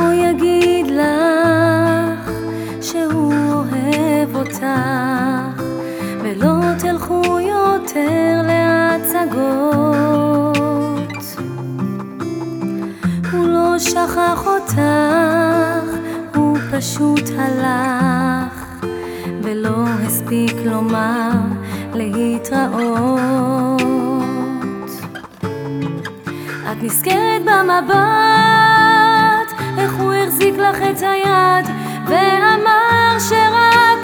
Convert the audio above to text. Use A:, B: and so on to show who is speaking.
A: הוא יגיד לך שהוא אוהב אותך ולא תלכו יותר להצגות. הוא לא שכח אותך, הוא פשוט הלך ולא הספיק לומר להתראות. את נזכרת במבט, איך הוא החזיק לך את היד ואמר שרק